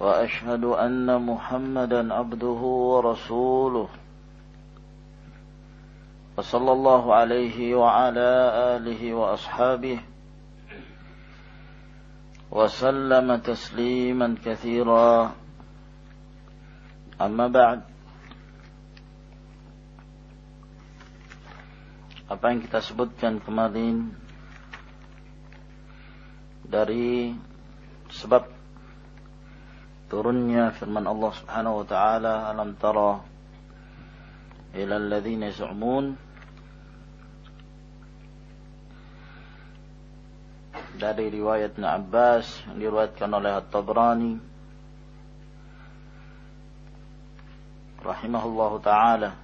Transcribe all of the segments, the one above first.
وأشهد أن محمدا عبده ورسوله. وصلى الله عليه وعلى آله وأصحابه وسلم تسليما كثيرا. أما بعد apa yang kita sebutkan kemarin dari sebab turunnya firman Allah Subhanahu wa taala alam tara ila alladhina yaz'umun dari riwayat Abbas yang diriwayatkan oleh At-Tabrani rahimahullahu taala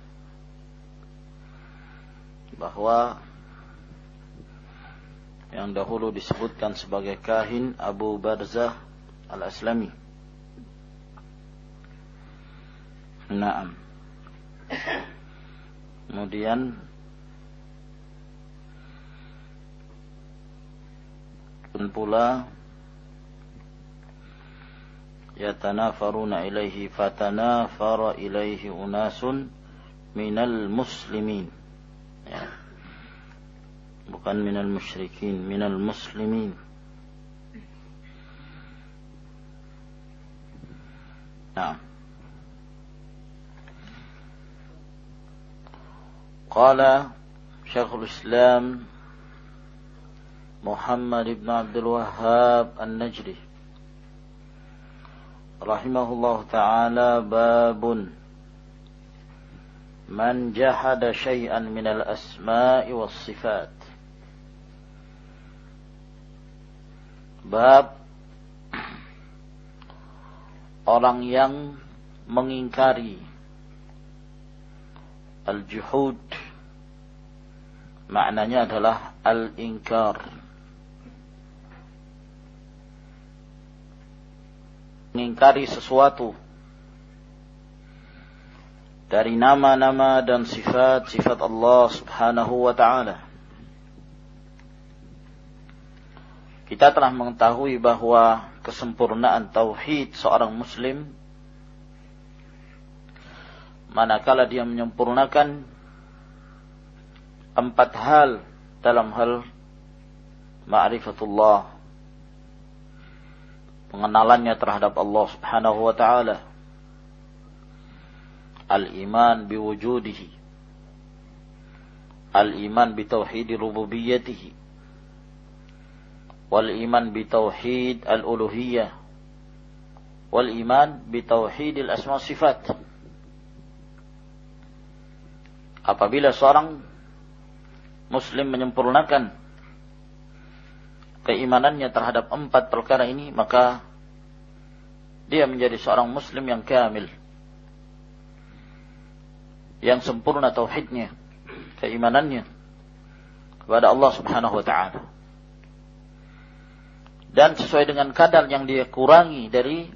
bahwa yang dahulu disebutkan sebagai kahin Abu Barzah Al-Aslami Naam. Kemudian pun pula yatanafaruna ilaihi fatanafara ilaihi unasun minal muslimin ya. bukan minal musyrikin minal muslimin nah قال شيخ الإسلام محمد بن عبد الوهاب النجري رحمه الله تعالى باب من جحد شيئا من الأسماء والصفات. bab orang yang mengingkari al-juhud maknanya adalah al-inkar. Mengingkari sesuatu. Dari nama-nama dan sifat-sifat Allah Subhanahu wa taala. Kita telah mengetahui bahwa kesempurnaan tauhid seorang muslim manakala dia menyempurnakan empat hal dalam hal ma'rifatullah. Pengenalannya terhadap Allah Subhanahu wa taala. Al-iman biwujudihi. Al-iman bitauhid rububiyyatihi. Wal iman bitauhid al-uluhiyyah wal iman bitauhid al-asma sifat. Apabila seorang muslim menyempurnakan keimanannya terhadap empat perkara ini maka dia menjadi seorang muslim yang kamil yang sempurna tauhidnya keimanannya kepada Allah Subhanahu wa taala dan sesuai dengan kadar yang dia kurangi dari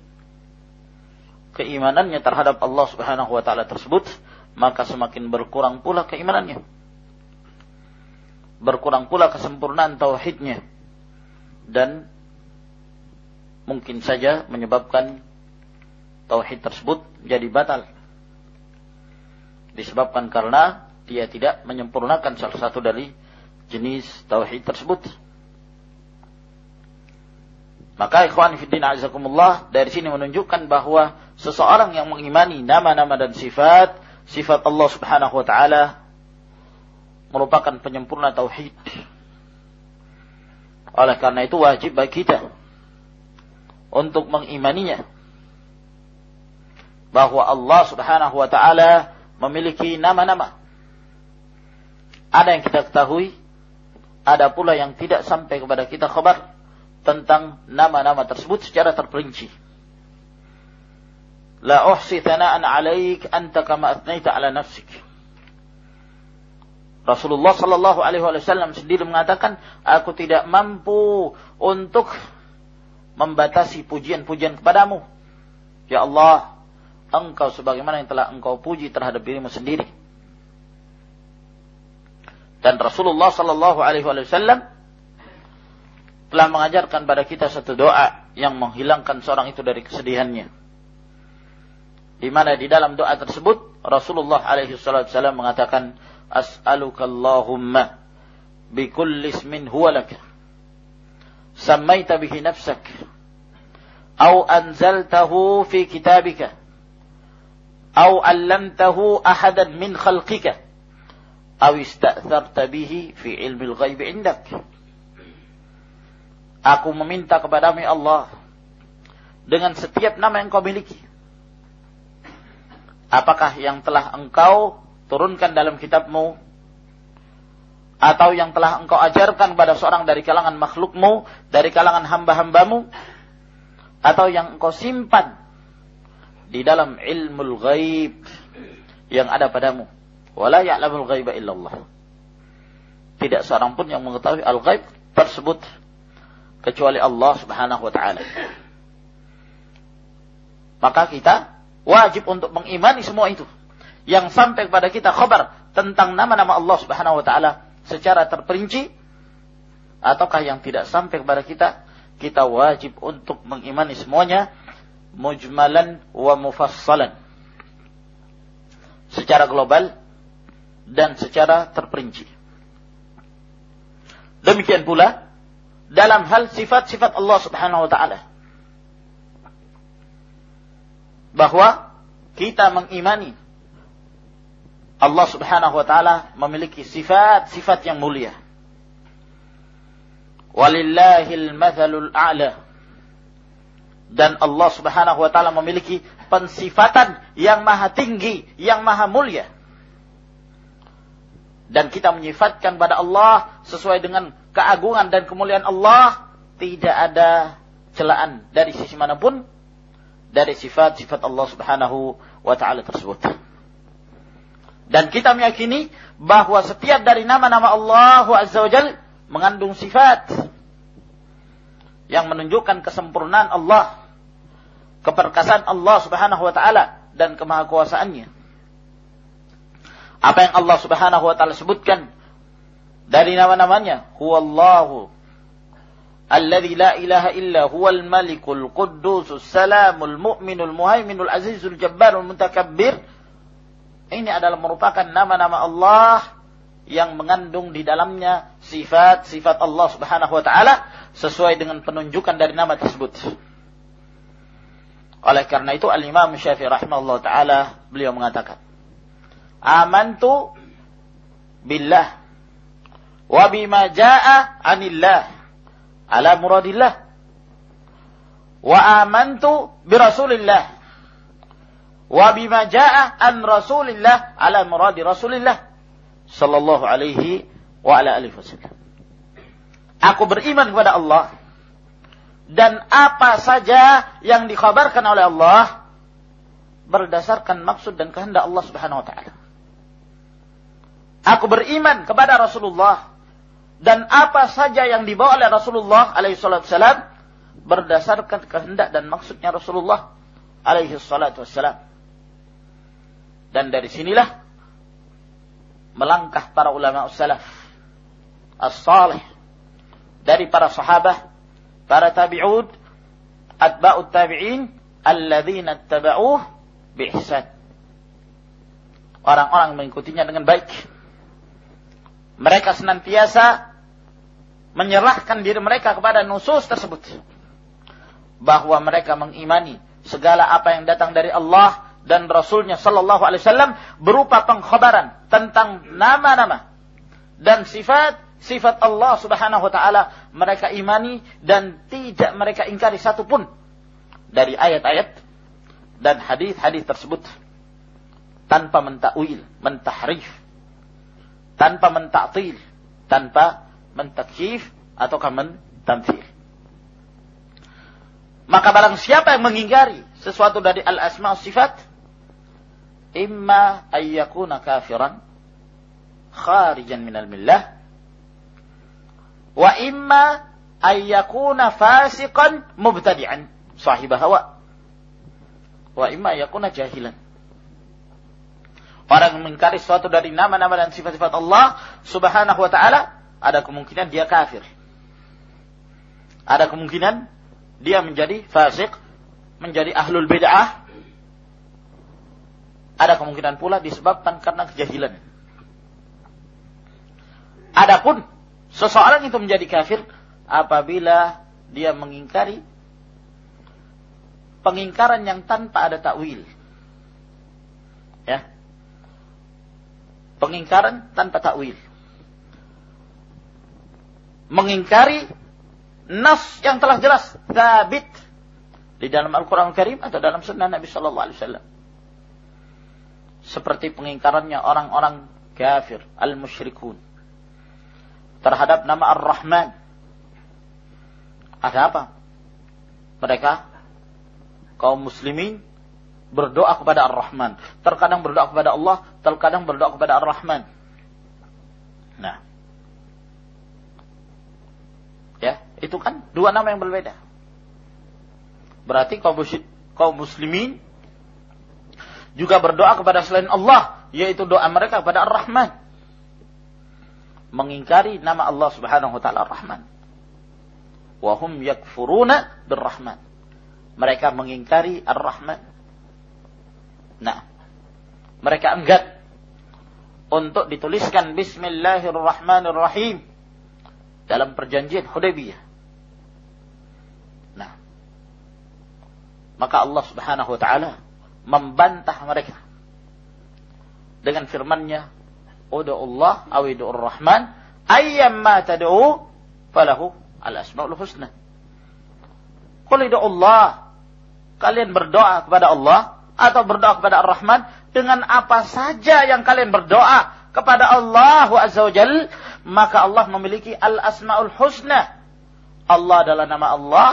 keimanannya terhadap Allah Subhanahu wa taala tersebut maka semakin berkurang pula keimanannya. Berkurang pula kesempurnaan tauhidnya. Dan mungkin saja menyebabkan tauhid tersebut jadi batal. Disebabkan karena dia tidak menyempurnakan salah satu dari jenis tauhid tersebut. Maka ikhwan fillah azakumullah dari sini menunjukkan bahwa seseorang yang mengimani nama-nama dan sifat sifat Allah Subhanahu wa taala merupakan penyempurna tauhid. Oleh karena itu wajib bagi kita untuk mengimaninya bahwa Allah Subhanahu wa taala memiliki nama-nama. Ada yang kita ketahui, ada pula yang tidak sampai kepada kita kabar tentang nama-nama tersebut secara terperinci. La uhsi thana'an 'alaik anta kama atnaita 'ala nafsik. Rasulullah Shallallahu Alaihi Wasallam sendiri mengatakan, aku tidak mampu untuk membatasi pujian-pujian kepadamu. Ya Allah, engkau sebagaimana yang telah engkau puji terhadap dirimu sendiri. Dan Rasulullah Sallallahu Alaihi Wasallam telah mengajarkan pada kita satu doa yang menghilangkan seorang itu dari kesedihannya. Di mana di dalam doa tersebut Rasulullah Alaihi Wasallam mengatakan, As'aluka Allahumma bikulli ismin huwa laka. Sammaita bihi nafsak. أو أنزلته في كتابك أو علمته أحدا من خلقك أو استأثرت به في علم الغيب عندك Aku meminta kepadamu ya Allah dengan setiap nama yang kau miliki. Apakah yang telah engkau turunkan dalam kitabmu atau yang telah engkau ajarkan kepada seorang dari kalangan makhlukmu, dari kalangan hamba-hambamu, atau yang engkau simpan di dalam ilmu ghaib yang ada padamu. Wala ya'lamul ghaiba illallah. Tidak seorang pun yang mengetahui al-ghaib tersebut kecuali Allah Subhanahu wa taala. Maka kita wajib untuk mengimani semua itu. Yang sampai kepada kita khabar tentang nama-nama Allah Subhanahu wa taala secara terperinci ataukah yang tidak sampai kepada kita, kita wajib untuk mengimani semuanya mujmalan wa mufassalan. Secara global dan secara terperinci. Demikian pula dalam hal sifat-sifat Allah Subhanahu wa taala. Bahwa kita mengimani Allah Subhanahu wa taala memiliki sifat-sifat yang mulia. Walillahil mathalul a'la. Dan Allah Subhanahu wa taala memiliki pensifatan yang maha tinggi, yang maha mulia dan kita menyifatkan pada Allah sesuai dengan keagungan dan kemuliaan Allah, tidak ada celaan dari sisi mana pun dari sifat-sifat Allah Subhanahu wa taala tersebut. Dan kita meyakini bahwa setiap dari nama-nama Allah Azza wa mengandung sifat yang menunjukkan kesempurnaan Allah, keperkasaan Allah Subhanahu wa taala dan kemahakuasaannya. Apa yang Allah Subhanahu wa taala sebutkan dari nama-namanya huwallahu alladzi la ilaha illa huwal malikul quddusus salamul mu'minul muhaiminul azizul jabbarul mutakabbir ini adalah merupakan nama-nama Allah yang mengandung di dalamnya sifat-sifat Allah Subhanahu wa taala sesuai dengan penunjukan dari nama tersebut. Oleh karena itu Al-Imam Syafi'i rahimahullah taala beliau mengatakan amantu billah wa bima jaa anillah ala muradillah wa amantu bi rasulillah wa bima jaa an rasulillah ala muradi rasulillah sallallahu alaihi wa ala alihi wasallam aku beriman kepada Allah dan apa saja yang dikhabarkan oleh Allah berdasarkan maksud dan kehendak Allah Subhanahu wa taala Aku beriman kepada Rasulullah dan apa saja yang dibawa oleh Rasulullah alaihi berdasarkan kehendak dan maksudnya Rasulullah alaihi wasallam. Dan dari sinilah melangkah para ulama salaf as-salih dari para sahabat, para tabi'ud, atba'ut tabi'in alladzina tabauh bi ihsan. Orang-orang mengikutinya dengan baik mereka senantiasa menyerahkan diri mereka kepada nusus tersebut. Bahwa mereka mengimani segala apa yang datang dari Allah dan Rasulnya Sallallahu Alaihi Wasallam berupa pengkhabaran tentang nama-nama dan sifat sifat Allah Subhanahu Wa Taala mereka imani dan tidak mereka ingkari satupun dari ayat-ayat dan hadis-hadis tersebut tanpa mentakwil, mentahrif tanpa mentaktil, tanpa mentakif ataukah mentamfil. Maka barang siapa yang mengingkari sesuatu dari al-asma sifat imma ayyakuna kafiran kharijan minal millah wa imma ayyakuna fasiqan mubtadi'an sahibah hawa wa imma ayyakuna jahilan Orang mengingkari sesuatu dari nama-nama dan sifat-sifat Allah subhanahu wa ta'ala, ada kemungkinan dia kafir. Ada kemungkinan dia menjadi fasik, menjadi ahlul bid'ah. Ada kemungkinan pula disebabkan karena kejahilan. Adapun seseorang itu menjadi kafir apabila dia mengingkari pengingkaran yang tanpa ada takwil. Ya, Pengingkaran tanpa takwil. Mengingkari nas yang telah jelas tabit di dalam Al-Quran Al Karim atau dalam Sunnah Nabi Sallallahu Alaihi Wasallam. Seperti pengingkarannya orang-orang kafir, al-musyrikun. Terhadap nama Ar-Rahman. Ada apa? Mereka kaum muslimin berdoa kepada Ar-Rahman. Terkadang berdoa kepada Allah, terkadang berdoa kepada Ar-Rahman. Nah. Ya, itu kan dua nama yang berbeda. Berarti kaum, muslimin juga berdoa kepada selain Allah, yaitu doa mereka kepada Ar-Rahman. Mengingkari nama Allah Subhanahu wa taala Ar-Rahman. Wa hum yakfuruna bir-Rahman. Mereka mengingkari Ar-Rahman. Nah, mereka enggan untuk dituliskan Bismillahirrahmanirrahim dalam perjanjian Hudaybiyah. Nah, maka Allah Subhanahu wa taala membantah mereka dengan firman-Nya, "Ud'u Allah aw ud'ur Rahman, ayyamma tad'u falahu al-asmaul husna." Qul Allah, kalian berdoa kepada Allah atau berdoa kepada Ar-Rahman dengan apa saja yang kalian berdoa kepada Allah Azza wa maka Allah memiliki Al-Asmaul Husna. Allah adalah nama Allah,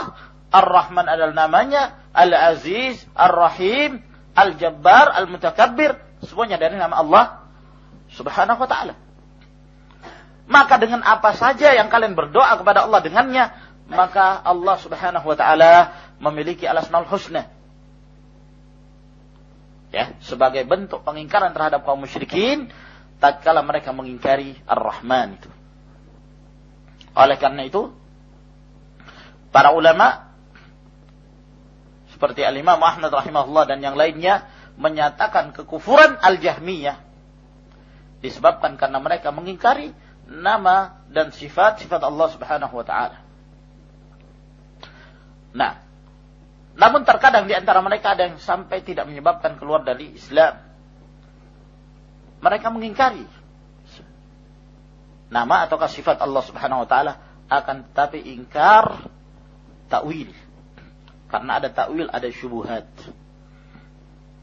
Ar-Rahman adalah namanya, Al-Aziz, Ar-Rahim, Al-Jabbar, Al-Mutakabbir, semuanya dari nama Allah Subhanahu wa taala. Maka dengan apa saja yang kalian berdoa kepada Allah dengannya, maka Allah Subhanahu wa taala memiliki Al-Asmaul Husna ya sebagai bentuk pengingkaran terhadap kaum musyrikin tatkala mereka mengingkari Ar-Rahman itu. Oleh karena itu para ulama seperti Al-Imam Ahmad rahimahullah dan yang lainnya menyatakan kekufuran Al-Jahmiyah disebabkan karena mereka mengingkari nama dan sifat-sifat Allah Subhanahu wa taala. Nah, namun terkadang di antara mereka ada yang sampai tidak menyebabkan keluar dari Islam. Mereka mengingkari nama atau sifat Allah Subhanahu wa taala akan tetapi ingkar takwil. Karena ada takwil, ada syubhat.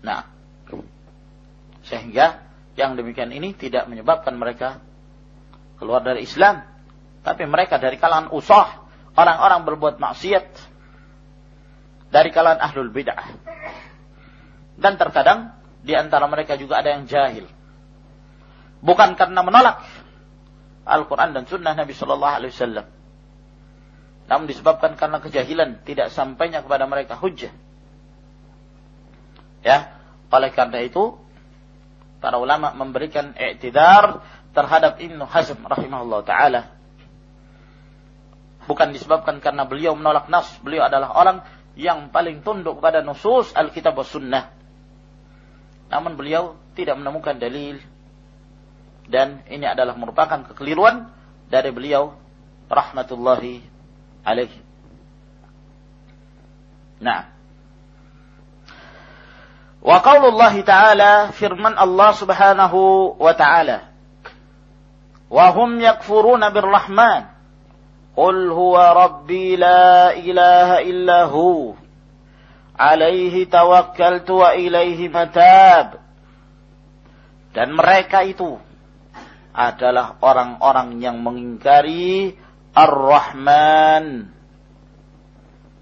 Nah, sehingga yang demikian ini tidak menyebabkan mereka keluar dari Islam, tapi mereka dari kalangan usah, orang-orang berbuat maksiat, dari kalangan ahlul bid'ah. Dan terkadang di antara mereka juga ada yang jahil. Bukan karena menolak Al-Quran dan Sunnah Nabi Sallallahu Alaihi Wasallam. Namun disebabkan karena kejahilan tidak sampainya kepada mereka hujah. Ya, oleh karena itu para ulama memberikan i'tidar terhadap Ibnu Hazm rahimahullah taala. Bukan disebabkan karena beliau menolak nas, beliau adalah orang yang paling tunduk pada nusus Alkitab dan Sunnah. Namun beliau tidak menemukan dalil dan ini adalah merupakan kekeliruan dari beliau rahmatullahi alaihi. Nah. Wa qaulullah ta'ala firman Allah Subhanahu wa ta'ala. Wa hum yakfuruna birrahman قل هو ربي لا إله إلا هو عليه توكلت وإليه متاب dan mereka itu adalah orang-orang yang mengingkari Ar-Rahman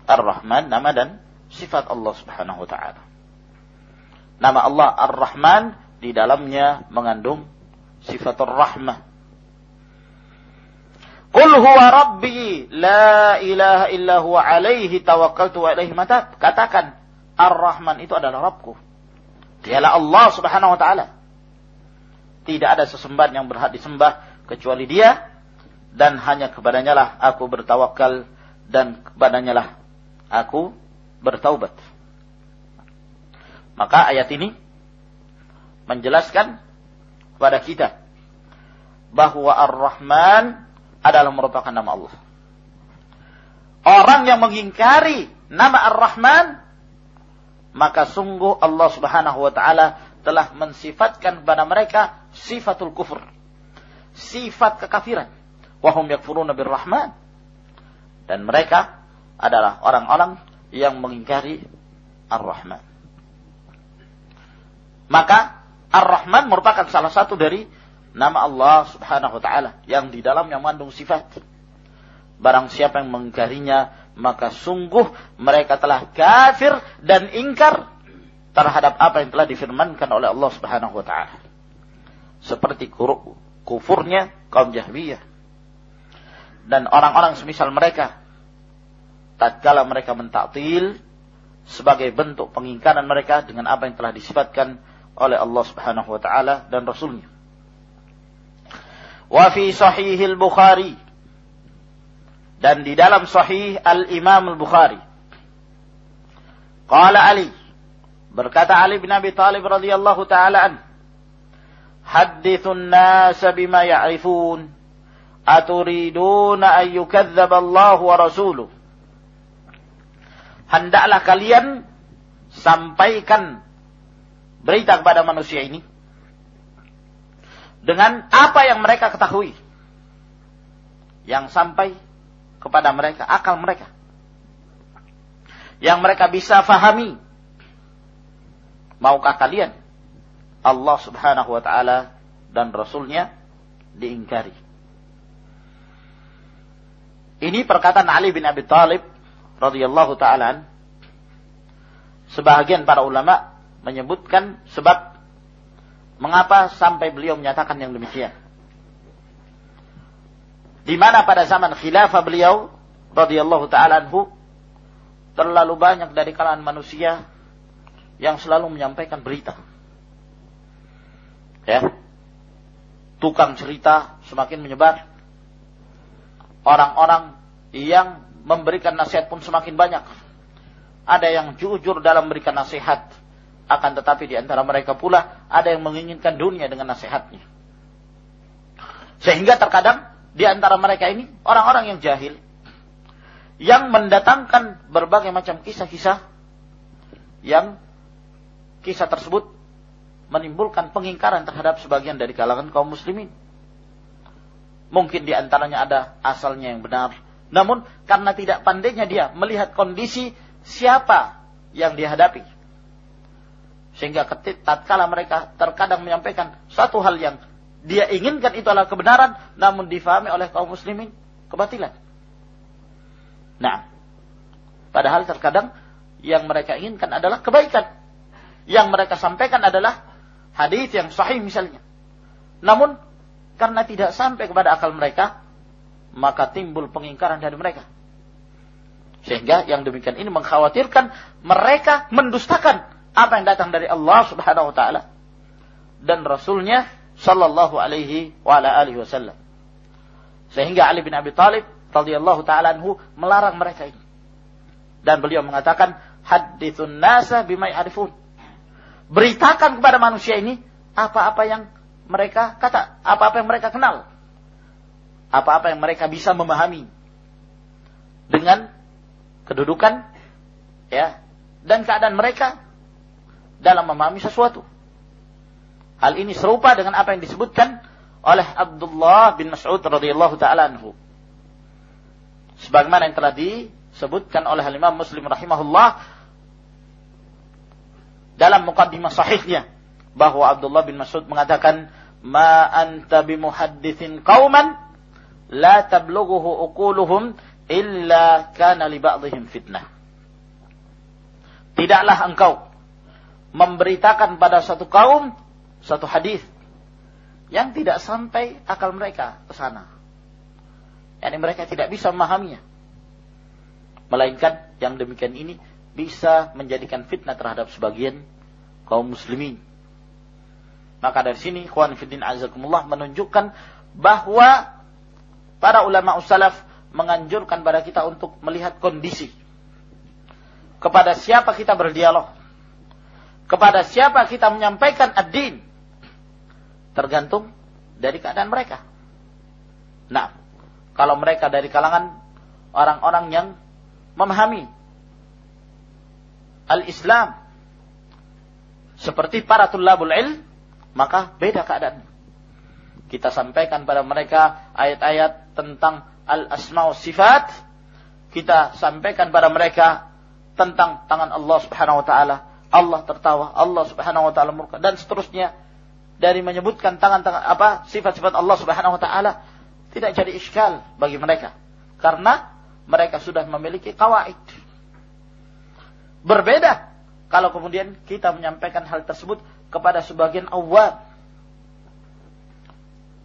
Ar-Rahman nama dan sifat Allah Subhanahu wa taala. Nama Allah Ar-Rahman di dalamnya mengandung sifat Ar-Rahmah. Qul huwa rabbi la ilaha illa huwa alaihi tawakkaltu wa ilaihi matab. Katakan Ar-Rahman itu adalah Rabbku. Dialah Allah Subhanahu wa taala. Tidak ada sesembahan yang berhak disembah kecuali Dia dan hanya kepadanya lah aku bertawakal dan kepadanya lah aku bertaubat. Maka ayat ini menjelaskan kepada kita bahwa Ar-Rahman adalah merupakan nama Allah. Orang yang mengingkari nama Ar-Rahman maka sungguh Allah Subhanahu wa taala telah mensifatkan kepada mereka sifatul kufur. Sifat kekafiran. Wahum yakfuruna birrahman. Dan mereka adalah orang-orang yang mengingkari Ar-Rahman. Maka Ar-Rahman merupakan salah satu dari nama Allah Subhanahu wa taala yang di dalamnya mengandung sifat. Barang siapa yang mengingkarinya, maka sungguh mereka telah kafir dan ingkar terhadap apa yang telah difirmankan oleh Allah Subhanahu wa taala. Seperti kufurnya kaum Jahmiyah dan orang-orang semisal mereka tatkala mereka mentaktil sebagai bentuk pengingkaran mereka dengan apa yang telah disifatkan oleh Allah Subhanahu wa taala dan rasulnya. Wa fi sahihil Bukhari dan di dalam sahih Al-Imam Al-Bukhari. Qala Ali berkata Ali bin Abi Thalib radhiyallahu taala an Hadithun nas bima ya'rifun aturiduna Allah wa rasuluh Hendaklah kalian sampaikan berita kepada manusia ini dengan apa yang mereka ketahui yang sampai kepada mereka, akal mereka. Yang mereka bisa fahami. Maukah kalian Allah subhanahu wa ta'ala dan Rasulnya diingkari. Ini perkataan Ali bin Abi Talib radhiyallahu taala sebahagian para ulama menyebutkan sebab mengapa sampai beliau menyatakan yang demikian. Di mana pada zaman khilafah beliau radhiyallahu taala anhu terlalu banyak dari kalangan manusia yang selalu menyampaikan berita. Ya. Tukang cerita semakin menyebar. Orang-orang yang memberikan nasihat pun semakin banyak. Ada yang jujur dalam memberikan nasihat. Akan tetapi di antara mereka pula ada yang menginginkan dunia dengan nasihatnya. Sehingga terkadang di antara mereka ini orang-orang yang jahil yang mendatangkan berbagai macam kisah-kisah yang kisah tersebut menimbulkan pengingkaran terhadap sebagian dari kalangan kaum muslimin. Mungkin di antaranya ada asalnya yang benar. Namun karena tidak pandainya dia melihat kondisi siapa yang dihadapi. Sehingga ketika tatkala mereka terkadang menyampaikan satu hal yang dia inginkan itu adalah kebenaran, namun difahami oleh kaum muslimin kebatilan. Nah, padahal terkadang yang mereka inginkan adalah kebaikan. Yang mereka sampaikan adalah hadis yang sahih misalnya. Namun karena tidak sampai kepada akal mereka, maka timbul pengingkaran dari mereka. Sehingga yang demikian ini mengkhawatirkan mereka mendustakan apa yang datang dari Allah Subhanahu wa taala dan rasulnya sallallahu alaihi wa ala alihi wasallam. Sehingga Ali bin Abi Thalib radhiyallahu taala anhu melarang mereka ini. Dan beliau mengatakan hadithun nasa bima ya'rifun. Beritakan kepada manusia ini apa-apa yang mereka kata, apa-apa yang mereka kenal. Apa-apa yang mereka bisa memahami dengan kedudukan ya dan keadaan mereka dalam memahami sesuatu. Hal ini serupa dengan apa yang disebutkan oleh Abdullah bin Mas'ud radhiyallahu taala anhu. Sebagaimana yang telah disebutkan oleh Imam Muslim rahimahullah dalam mukaddimah sahihnya bahwa Abdullah bin Mas'ud mengatakan ma anta bimuhaddithin qauman la tablughuhu uquluhum illa kana li ba'dihim fitnah. Tidaklah engkau memberitakan pada satu kaum satu hadis yang tidak sampai akal mereka ke sana. Yani mereka tidak bisa memahaminya. Melainkan yang demikian ini bisa menjadikan fitnah terhadap sebagian kaum muslimin. Maka dari sini, Ikhwan Fiddin Azakumullah menunjukkan bahwa para ulama usalaf menganjurkan pada kita untuk melihat kondisi. Kepada siapa kita berdialog. Kepada siapa kita menyampaikan ad-din. Tergantung dari keadaan mereka. Nah, kalau mereka dari kalangan orang-orang yang memahami al-Islam seperti para tulabul ilm, maka beda keadaan. Kita sampaikan pada mereka ayat-ayat tentang al-asma wa sifat. Kita sampaikan pada mereka tentang tangan Allah Subhanahu wa taala. Allah tertawa, Allah Subhanahu wa taala murka dan seterusnya dari menyebutkan tangan-tangan apa sifat-sifat Allah Subhanahu wa taala tidak jadi iskal bagi mereka karena mereka sudah memiliki kawaid. Berbeda kalau kemudian kita menyampaikan hal tersebut kepada sebagian awam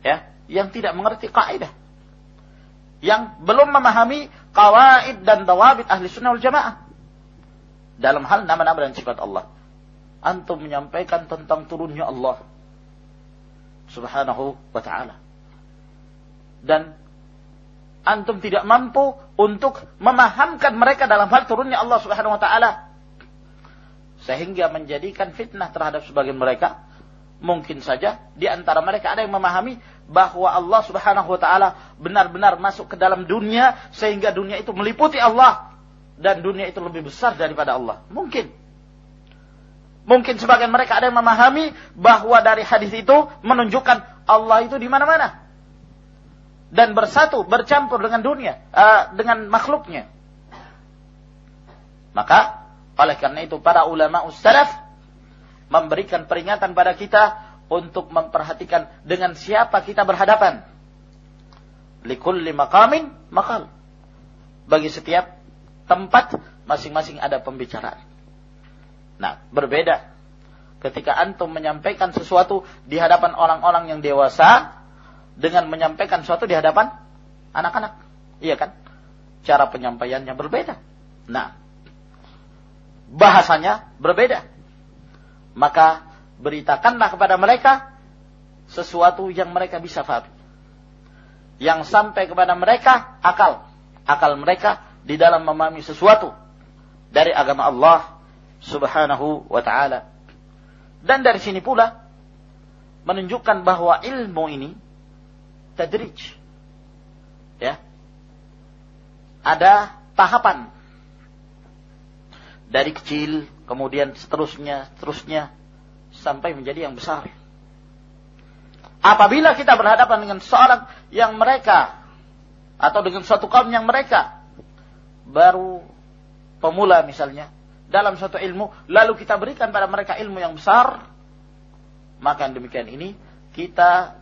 ya yang tidak mengerti kaidah. Yang belum memahami kawaid dan dawabit ahli sunnah wal jamaah. Dalam hal nama-nama dan sifat Allah. Antum menyampaikan tentang turunnya Allah. Subhanahu wa ta'ala. Dan antum tidak mampu untuk memahamkan mereka dalam hal turunnya Allah Subhanahu wa taala sehingga menjadikan fitnah terhadap sebagian mereka mungkin saja di antara mereka ada yang memahami bahwa Allah Subhanahu wa taala benar-benar masuk ke dalam dunia sehingga dunia itu meliputi Allah dan dunia itu lebih besar daripada Allah. Mungkin. Mungkin sebagian mereka ada yang memahami bahwa dari hadis itu menunjukkan Allah itu di mana-mana dan bersatu, bercampur dengan dunia, uh, dengan makhluknya. Maka oleh karena itu para ulama ussalaf memberikan peringatan pada kita untuk memperhatikan dengan siapa kita berhadapan. Likulli maqamin maqal. Bagi setiap tempat masing-masing ada pembicaraan. Nah, berbeda ketika antum menyampaikan sesuatu di hadapan orang-orang yang dewasa dengan menyampaikan sesuatu di hadapan anak-anak. Iya kan? Cara penyampaiannya berbeda. Nah, bahasanya berbeda. Maka beritakanlah kepada mereka sesuatu yang mereka bisa fahami. Yang sampai kepada mereka akal. Akal mereka di dalam memahami sesuatu dari agama Allah Subhanahu wa taala. Dan dari sini pula menunjukkan bahwa ilmu ini tadrij. Ya. Ada tahapan. Dari kecil, kemudian seterusnya, seterusnya, sampai menjadi yang besar. Apabila kita berhadapan dengan seorang yang mereka, atau dengan suatu kaum yang mereka, baru pemula misalnya, dalam suatu ilmu, lalu kita berikan pada mereka ilmu yang besar, maka demikian ini kita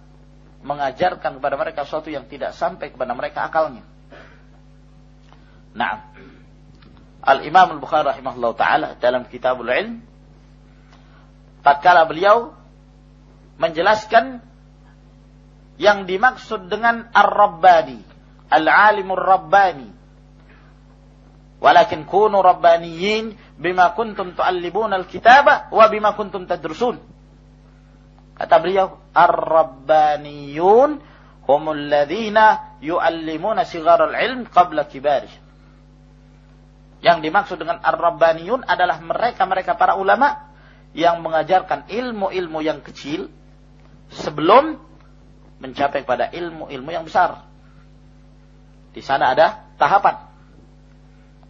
mengajarkan kepada mereka sesuatu yang tidak sampai kepada mereka akalnya. Nah, Al-Imam Al-Bukhari rahimahullah ta'ala dalam kitabul ilm, tatkala beliau menjelaskan yang dimaksud dengan Ar-Rabbani, Al-Alimur Rabbani. Walakin kunu Rabbaniyin bima kuntum tu'allibuna al-kitaba wa bima kuntum tadrusun. Kata beliau, Ar-Rabbaniyun humul ladhina yu'allimuna al ilm qabla kibari. Yang dimaksud dengan Ar-Rabbaniyun adalah mereka-mereka para ulama yang mengajarkan ilmu-ilmu yang kecil sebelum mencapai pada ilmu-ilmu yang besar. Di sana ada tahapan.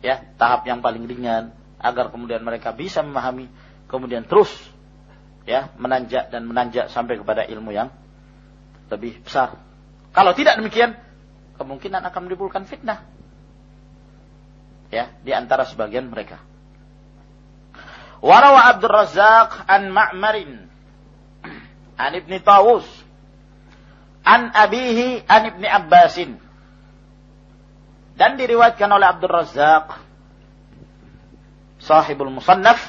Ya, tahap yang paling ringan agar kemudian mereka bisa memahami, kemudian terus ya menanjak dan menanjak sampai kepada ilmu yang lebih besar. Kalau tidak demikian, kemungkinan akan menimbulkan fitnah. Ya, di antara sebagian mereka. Warawa Abdul Razak an Ma'marin an Ibni Tawus an abihi an Ibni Abbasin dan diriwayatkan oleh Abdul Razak sahibul musannaf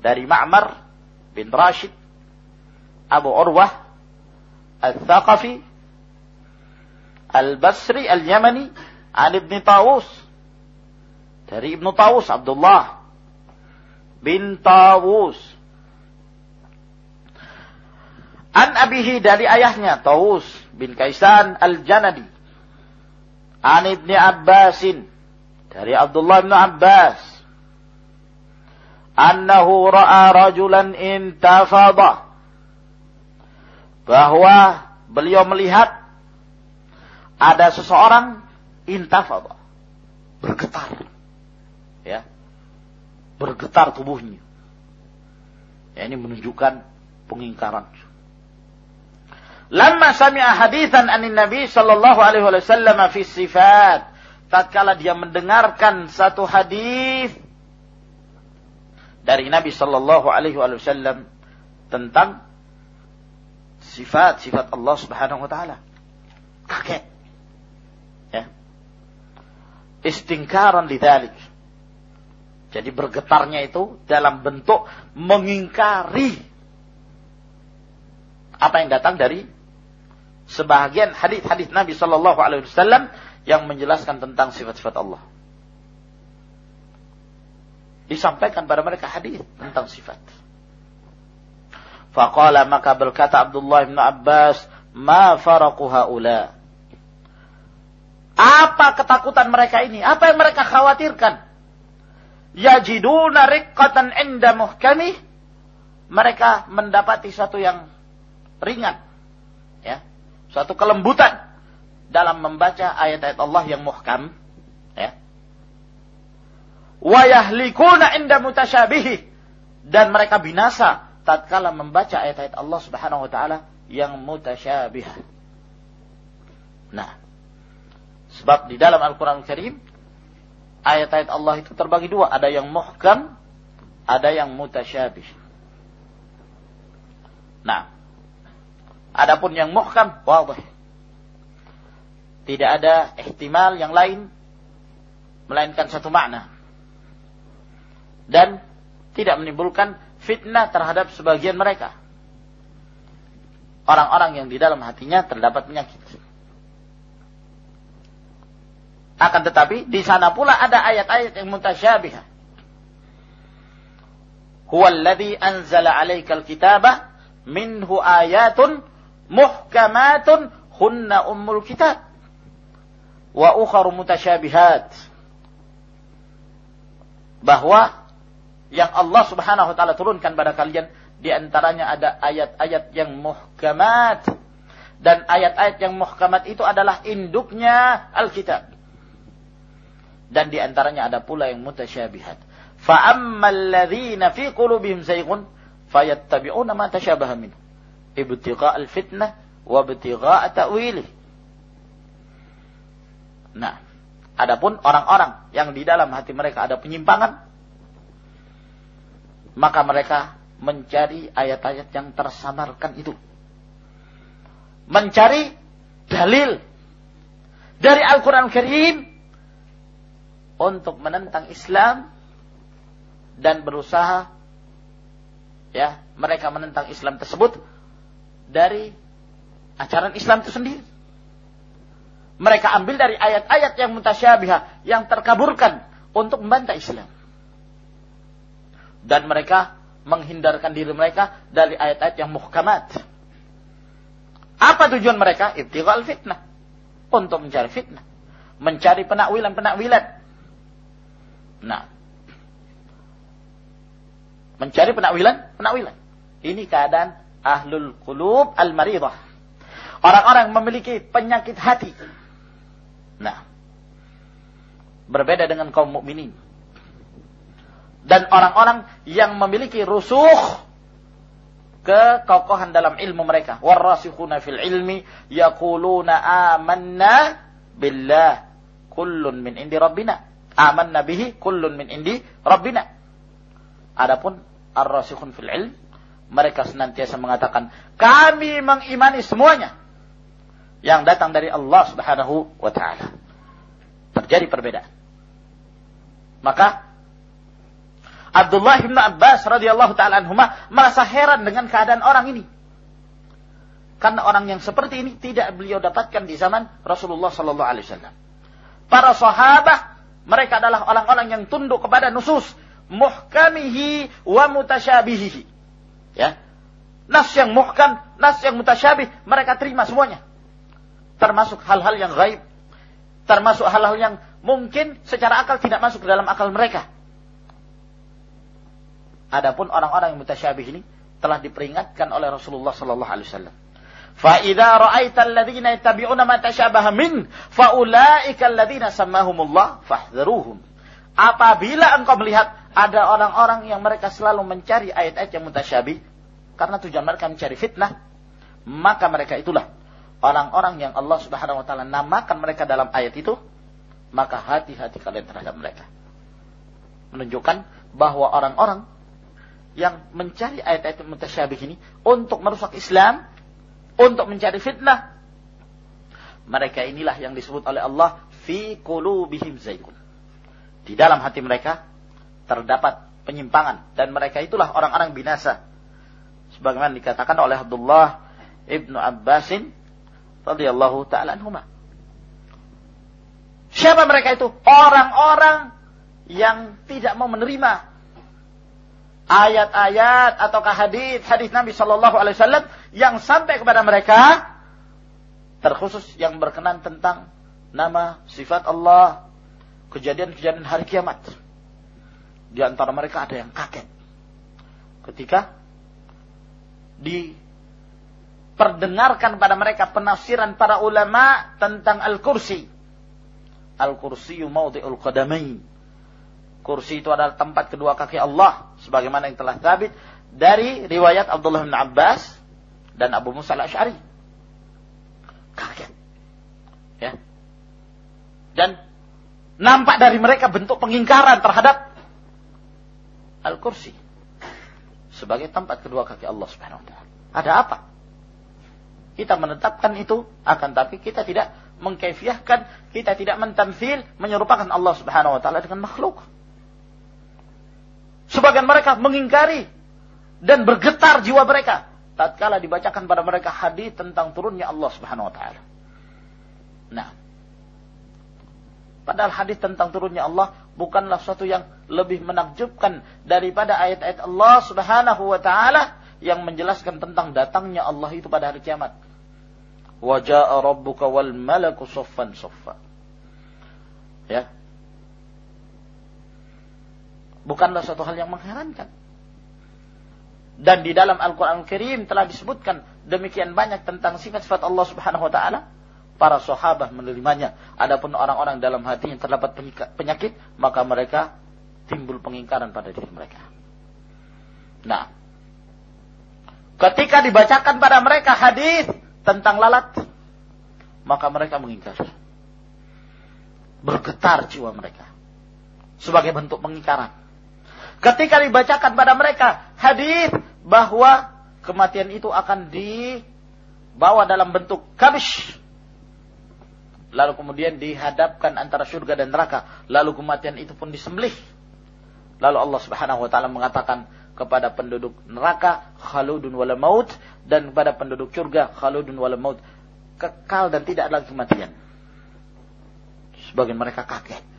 dari Ma'mar bin Rashid Abu Urwah Al-Thaqafi Al-Basri Al-Yamani An Ibn Tawus dari Ibn Tawus Abdullah bin Tawus An abihi dari ayahnya Tawus bin Kaisan Al-Janadi. An Ibni Abbasin dari Abdullah bin Abbas. Annahu ra'a rajulan intafada. Bahwa beliau melihat ada seseorang intafada. Bergetar ya bergetar tubuhnya ya ini menunjukkan pengingkaran Lama sami'a hadithan anin Nabi sallallahu alaihi wasallam fi sifat. Tatkala dia mendengarkan satu hadis dari Nabi sallallahu alaihi wasallam tentang sifat-sifat Allah Subhanahu wa taala. Kaget. Ya. Istingkaran lidalik. Jadi bergetarnya itu dalam bentuk mengingkari apa yang datang dari sebahagian hadis-hadis Nabi Shallallahu Alaihi Wasallam yang menjelaskan tentang sifat-sifat Allah. Disampaikan pada mereka hadis tentang sifat. Faqala maka berkata Abdullah bin Abbas, ma faraku haula. Apa ketakutan mereka ini? Apa yang mereka khawatirkan? Yajiduna riqqatan inda muhkami. Mereka mendapati satu yang ringan. Ya suatu kelembutan dalam membaca ayat-ayat Allah yang muhkam ya wa yahlikuna inda mutasyabihi dan mereka binasa tatkala membaca ayat-ayat Allah Subhanahu wa taala yang mutasyabih. Nah, sebab di dalam Al-Qur'an Al Karim ayat-ayat Allah itu terbagi dua, ada yang muhkam, ada yang mutasyabih. Nah, Adapun yang muhkam, wadih. Tidak ada ihtimal yang lain melainkan satu makna. Dan tidak menimbulkan fitnah terhadap sebagian mereka. Orang-orang yang di dalam hatinya terdapat penyakit. Akan tetapi di sana pula ada ayat-ayat yang mutasyabihah. Huwa alladhi anzala 'alaikal kitaba minhu ayatun muhkamatun hunna ummul kitab wa ukharu mutasyabihat bahwa yang Allah Subhanahu wa taala turunkan pada kalian di antaranya ada ayat-ayat yang muhkamat dan ayat-ayat yang muhkamat itu adalah induknya Alkitab. Dan di antaranya ada pula yang mutasyabihat. Fa ammal ladzina fi qulubihim zayghun fayattabi'una ma tashabaha minhu ibtigha al-fitnah wa ibtigha ta'wilih. Nah, adapun orang-orang yang di dalam hati mereka ada penyimpangan, maka mereka mencari ayat-ayat yang tersamarkan itu. Mencari dalil dari Al-Quran Karim untuk menentang Islam dan berusaha ya mereka menentang Islam tersebut dari ajaran Islam itu sendiri. Mereka ambil dari ayat-ayat yang mutasyabihah, yang terkaburkan untuk membantah Islam. Dan mereka menghindarkan diri mereka dari ayat-ayat yang muhkamat. Apa tujuan mereka? Ibtighal fitnah. Untuk mencari fitnah. Mencari penakwilan-penakwilan. Nah. Mencari penakwilan-penakwilan. Ini keadaan ahlul qulub al-maridah. Orang-orang memiliki penyakit hati. Nah, berbeda dengan kaum mukminin. Dan orang-orang yang memiliki rusuh kekokohan dalam ilmu mereka. Warasikhuna fil ilmi yaquluna amanna billah kullun min indi rabbina. Amanna bihi kullun min indi rabbina. Adapun ar-rasikhun fil ilm mereka senantiasa mengatakan, kami mengimani semuanya yang datang dari Allah Subhanahu wa taala. Terjadi perbedaan. Maka Abdullah bin Abbas radhiyallahu taala anhuma merasa heran dengan keadaan orang ini. Karena orang yang seperti ini tidak beliau dapatkan di zaman Rasulullah sallallahu alaihi wasallam. Para sahabat mereka adalah orang-orang yang tunduk kepada nusus muhkamihi wa mutasyabihihi. Ya. Nas yang muhkam, nas yang mutasyabih, mereka terima semuanya. Termasuk hal-hal yang gaib. Termasuk hal-hal yang mungkin secara akal tidak masuk ke dalam akal mereka. Adapun orang-orang yang mutasyabih ini telah diperingatkan oleh Rasulullah sallallahu alaihi wasallam. Ra'aita alladziina yattabi'una ma tashabaha min fa ulaika alladziina sammahumullah fahdharuhum. Apabila engkau melihat ada orang-orang yang mereka selalu mencari ayat-ayat yang mutasyabih karena tujuan mereka mencari fitnah, maka mereka itulah orang-orang yang Allah Subhanahu wa taala namakan mereka dalam ayat itu, maka hati-hati kalian terhadap mereka. Menunjukkan bahwa orang-orang yang mencari ayat-ayat mutasyabih ini untuk merusak Islam, untuk mencari fitnah. Mereka inilah yang disebut oleh Allah fi qulubihim zaygun. Di dalam hati mereka terdapat penyimpangan dan mereka itulah orang-orang binasa. Sebagaimana dikatakan oleh Abdullah Ibnu Abbasin radhiyallahu taala anhuma. Siapa mereka itu? Orang-orang yang tidak mau menerima ayat-ayat ataukah hadis hadis Nabi Shallallahu Alaihi Wasallam yang sampai kepada mereka terkhusus yang berkenan tentang nama sifat Allah kejadian-kejadian hari kiamat. Di antara mereka ada yang kaget. Ketika diperdengarkan pada mereka penafsiran para ulama tentang al-kursi. Al-kursi maudhi'ul qadamain Kursi itu adalah tempat kedua kaki Allah. Sebagaimana yang telah sabit dari riwayat Abdullah bin Abbas dan Abu Musa al-Ash'ari. Kaget. Ya. Dan nampak dari mereka bentuk pengingkaran terhadap Al-Kursi. Sebagai tempat kedua kaki Allah subhanahu wa ta'ala. Ada apa? Kita menetapkan itu, akan tapi kita tidak mengkaifiahkan, kita tidak mentamfil, menyerupakan Allah subhanahu wa ta'ala dengan makhluk. Sebagian mereka mengingkari dan bergetar jiwa mereka tatkala dibacakan pada mereka hadis tentang turunnya Allah Subhanahu wa taala. Nah, padahal hadis tentang turunnya Allah bukanlah suatu yang lebih menakjubkan daripada ayat-ayat Allah Subhanahu wa taala yang menjelaskan tentang datangnya Allah itu pada hari kiamat. Wajah rabbuka wal malaku soffan soffa. Ya, bukanlah suatu hal yang mengherankan. Dan di dalam Al-Quran Al-Karim telah disebutkan demikian banyak tentang sifat-sifat Allah Subhanahu Wa Taala. Para sahabat menerimanya. Adapun orang-orang dalam hati yang terdapat penyakit, maka mereka timbul pengingkaran pada diri mereka. Nah, ketika dibacakan pada mereka hadis tentang lalat, maka mereka mengingkar. Bergetar jiwa mereka sebagai bentuk pengingkaran. Ketika dibacakan pada mereka hadis bahwa kematian itu akan dibawa dalam bentuk kabish. Lalu kemudian dihadapkan antara surga dan neraka. Lalu kematian itu pun disembelih. Lalu Allah Subhanahu wa taala mengatakan kepada penduduk neraka khaludun wala maut dan kepada penduduk surga khaludun wala maut kekal dan tidak lagi kematian. Sebagian mereka kaget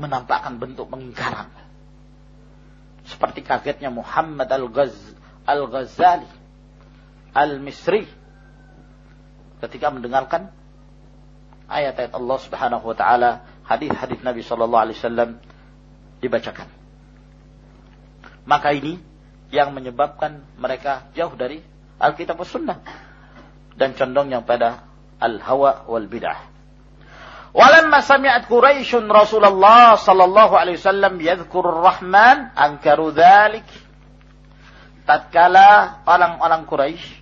menampakkan bentuk pengingkaran. Seperti kagetnya Muhammad Al-Ghazali Al-Misri ketika mendengarkan ayat-ayat Allah Subhanahu wa taala, hadis-hadis Nabi sallallahu alaihi wasallam dibacakan. Maka ini yang menyebabkan mereka jauh dari Alkitab Sunnah dan condongnya pada al-hawa wal bid'ah. Walamma sami'at Quraisyun Rasulullah sallallahu alaihi wasallam yadhkurur Rahman ankaru dzalik. Tatkala orang-orang Quraisy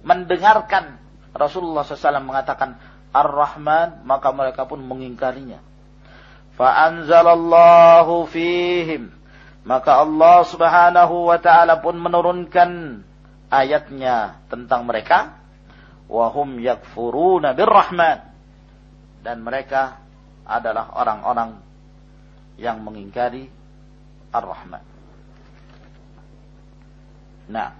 mendengarkan Rasulullah SAW mengatakan Ar-Rahman, maka mereka pun mengingkarinya. Fa'anzalallahu fihim. Maka Allah subhanahu wa ta'ala pun menurunkan ayatnya tentang mereka. Wahum yakfuruna birrahman dan mereka adalah orang-orang yang mengingkari Ar-Rahman. Nah,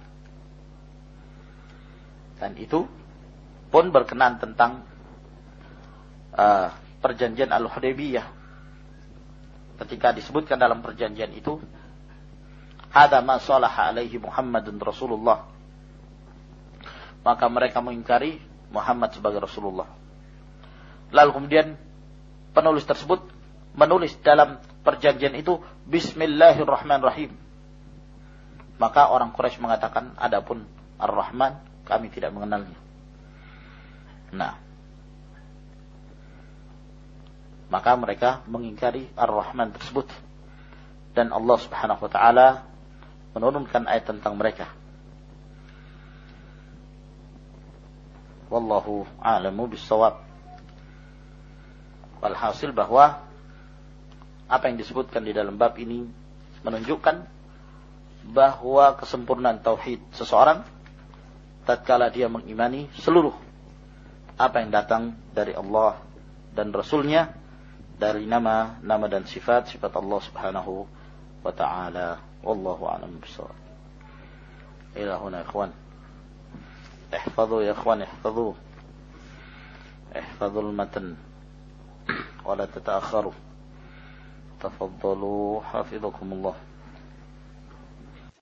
dan itu pun berkenan tentang uh, perjanjian Al-Hudaybiyah. Ketika disebutkan dalam perjanjian itu, hada ma salaha alaihi Muhammadun Rasulullah. Maka mereka mengingkari Muhammad sebagai Rasulullah. Lalu kemudian penulis tersebut menulis dalam perjanjian itu Bismillahirrahmanirrahim. Maka orang Quraisy mengatakan adapun Ar-Rahman kami tidak mengenalnya. Nah, maka mereka mengingkari Ar-Rahman tersebut dan Allah Subhanahu wa taala menurunkan ayat tentang mereka. Wallahu a'lamu bissawab. Walhasil bahwa apa yang disebutkan di dalam bab ini menunjukkan bahwa kesempurnaan tauhid seseorang tatkala dia mengimani seluruh apa yang datang dari Allah dan Rasulnya dari nama-nama dan sifat-sifat Allah Subhanahu wa taala. Wallahu a'lam bishawab. Ila huna ikhwan. Ihfazu ya ikhwan ihfazu. Ihfazul matan. ولا تتأخروا. تفضلوا. حفظكم الله.